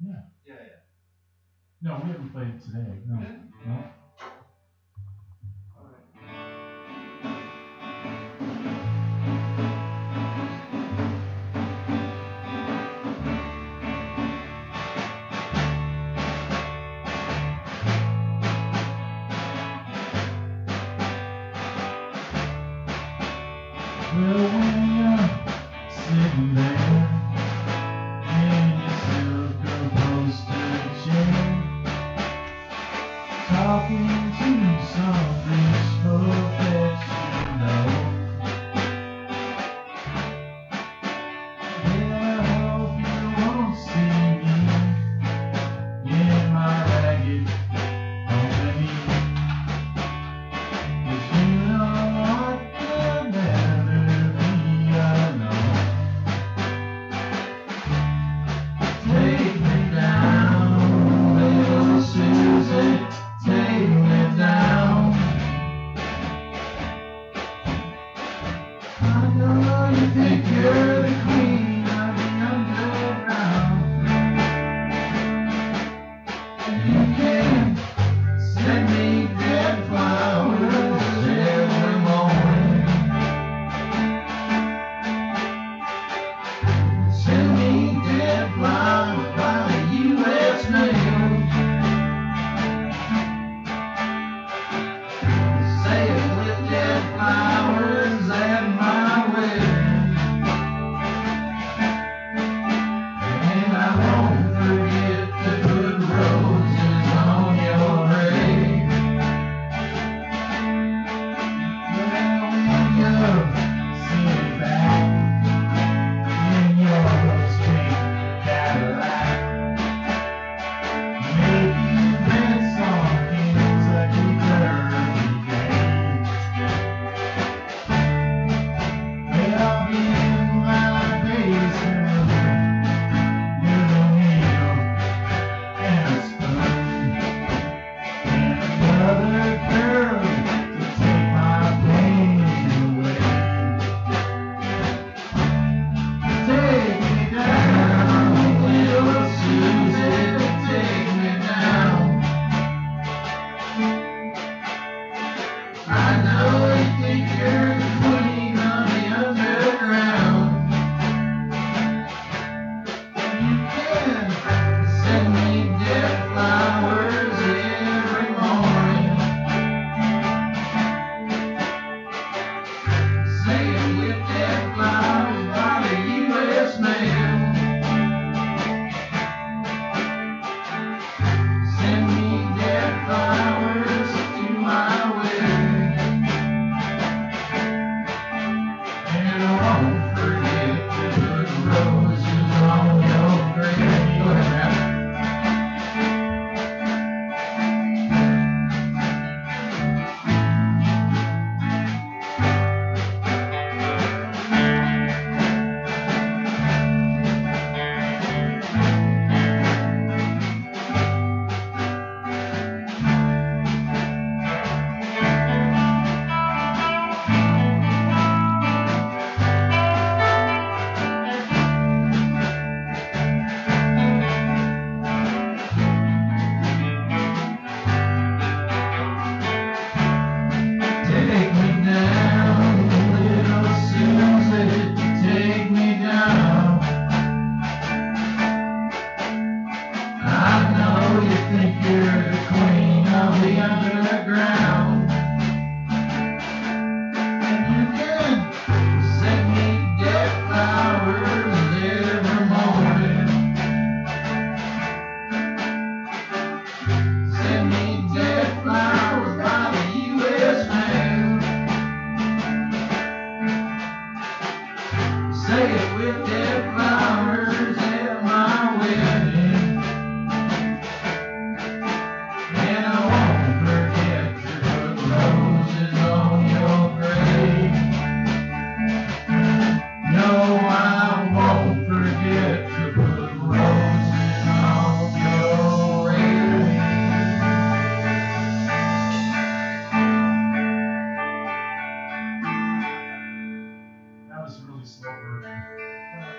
Yeah. Yeah, yeah. No, we haven't played today. No. Yeah. No. Well,